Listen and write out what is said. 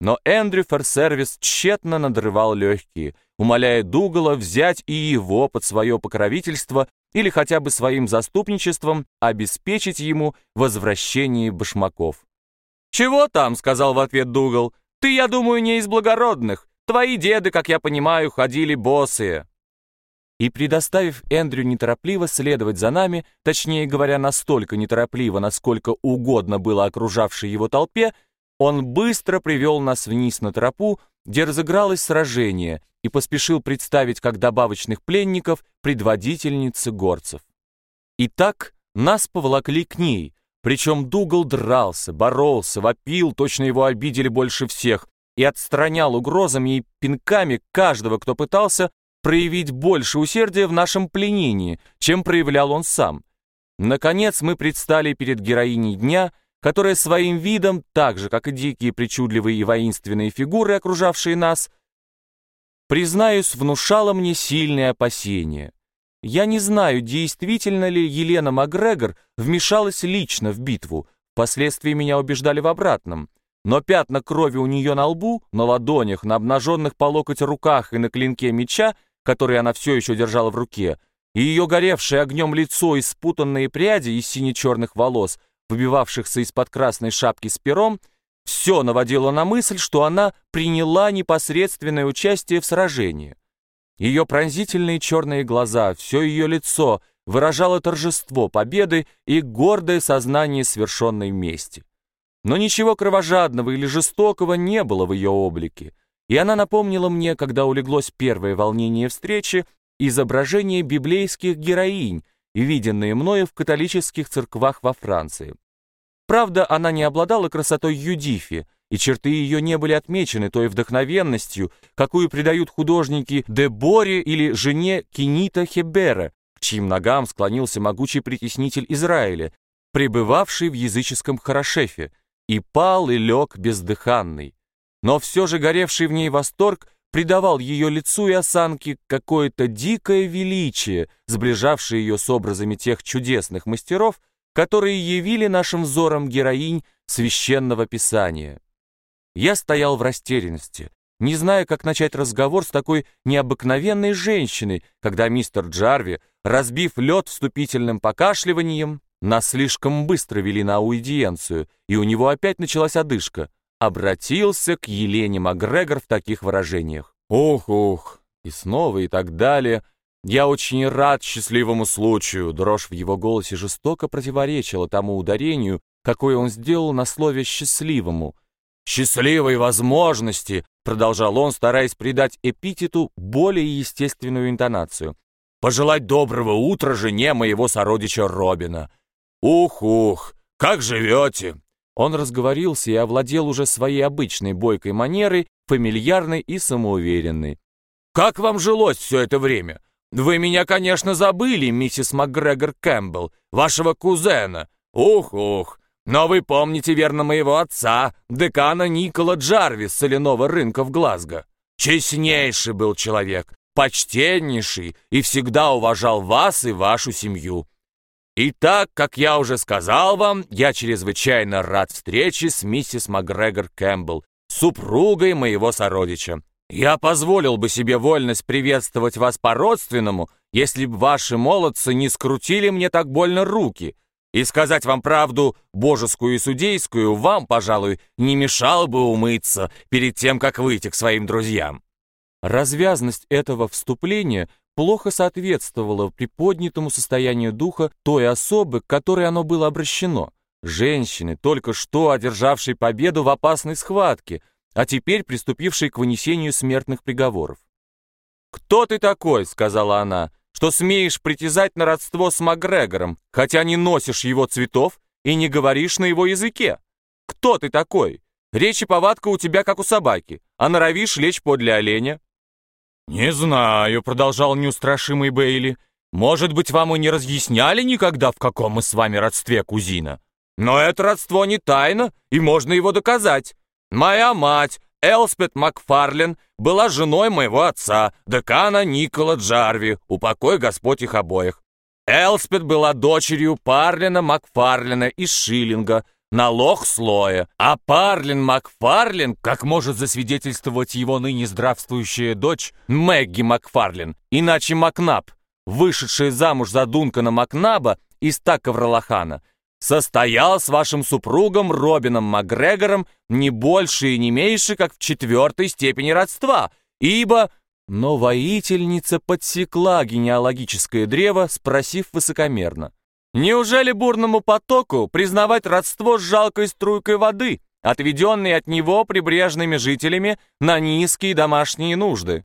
Но Эндрю Ферсервис тщетно надрывал легкие, умоляя Дугала взять и его под свое покровительство или хотя бы своим заступничеством обеспечить ему возвращение башмаков. «Чего там?» — сказал в ответ Дугал. «Ты, я думаю, не из благородных. Твои деды, как я понимаю, ходили босые». И предоставив Эндрю неторопливо следовать за нами, точнее говоря, настолько неторопливо, насколько угодно было окружавшей его толпе, он быстро привел нас вниз на тропу, где разыгралось сражение, и поспешил представить как добавочных пленников предводительницы горцев. Итак, нас поволокли к ней, причем Дугал дрался, боролся, вопил, точно его обидели больше всех, и отстранял угрозами и пинками каждого, кто пытался проявить больше усердия в нашем пленении, чем проявлял он сам. Наконец мы предстали перед героиней дня, которая своим видом, так же, как и дикие, причудливые и воинственные фигуры, окружавшие нас, признаюсь, внушала мне сильные опасения. Я не знаю, действительно ли Елена Макгрегор вмешалась лично в битву, впоследствии меня убеждали в обратном. Но пятна крови у нее на лбу, на ладонях, на обнаженных по локоть руках и на клинке меча, который она все еще держала в руке, и ее горевшее огнем лицо и спутанные пряди из сине-черных волос, выбивавшихся из-под красной шапки с пером, все наводило на мысль, что она приняла непосредственное участие в сражении. Ее пронзительные черные глаза, все ее лицо выражало торжество победы и гордое сознание свершенной мести. Но ничего кровожадного или жестокого не было в ее облике, и она напомнила мне, когда улеглось первое волнение встречи, изображение библейских героинь, виденные мною в католических церквах во Франции. Правда, она не обладала красотой Юдифи, и черты ее не были отмечены той вдохновенностью, какую придают художники де Бори или жене Кенита Хебера, к чьим ногам склонился могучий притеснитель Израиля, пребывавший в языческом Хорошефе, и пал и лег бездыханный. Но все же горевший в ней восторг придавал ее лицу и осанке какое-то дикое величие, сближавшее ее с образами тех чудесных мастеров, которые явили нашим взором героинь священного писания. Я стоял в растерянности, не зная, как начать разговор с такой необыкновенной женщиной, когда мистер Джарви, разбив лед вступительным покашливанием, нас слишком быстро вели на аудиенцию, и у него опять началась одышка, обратился к Елене Макгрегор в таких выражениях. «Ух-ух!» и снова и так далее — «Я очень рад счастливому случаю», дрожь в его голосе жестоко противоречила тому ударению, какое он сделал на слове «счастливому». «Счастливой возможности», продолжал он, стараясь придать эпитету более естественную интонацию, «пожелать доброго утра жене моего сородича Робина. Ух-ух, как живете?» Он разговорился и овладел уже своей обычной бойкой манерой, фамильярной и самоуверенной. «Как вам жилось все это время? «Вы меня, конечно, забыли, миссис МакГрегор Кэмпбелл, вашего кузена. Ух-ух! Но вы помните верно моего отца, декана Никола Джарвис соляного рынка в Глазго. Честнейший был человек, почтеннейший и всегда уважал вас и вашу семью. Итак, как я уже сказал вам, я чрезвычайно рад встрече с миссис МакГрегор Кэмпбелл, супругой моего сородича. Я позволил бы себе вольность приветствовать вас по-родственному, если б ваши молодцы не скрутили мне так больно руки. И сказать вам правду, божескую и судейскую, вам, пожалуй, не мешало бы умыться перед тем, как выйти к своим друзьям». Развязность этого вступления плохо соответствовала приподнятому состоянию духа той особы, к которой оно было обращено. Женщины, только что одержавшей победу в опасной схватке, а теперь приступивший к вынесению смертных приговоров. «Кто ты такой?» — сказала она, — «что смеешь притязать на родство с Макгрегором, хотя не носишь его цветов и не говоришь на его языке? Кто ты такой? Речь и повадка у тебя, как у собаки, а норовишь лечь подле оленя». «Не знаю», — продолжал неустрашимый Бейли, «может быть, вам и не разъясняли никогда, в каком мы с вами родстве, кузина? Но это родство не тайна, и можно его доказать. Моя мать, Элспет Макфарлин, была женой моего отца, декана Никола Джарви, упокой Господь их обоих. Элспет была дочерью Парлина Макфарлина из Шиллинга, на лох слоя. А Парлин Макфарлин, как может засвидетельствовать его ныне здравствующая дочь Мэгги Макфарлин, иначе Макнаб, вышедшая замуж за Дункана Макнаба из Таковралахана, состоял с вашим супругом Робином Макгрегором не больше и не меньше, как в четвертой степени родства, ибо... Но воительница подсекла генеалогическое древо, спросив высокомерно. Неужели бурному потоку признавать родство с жалкой струйкой воды, отведенной от него прибрежными жителями на низкие домашние нужды?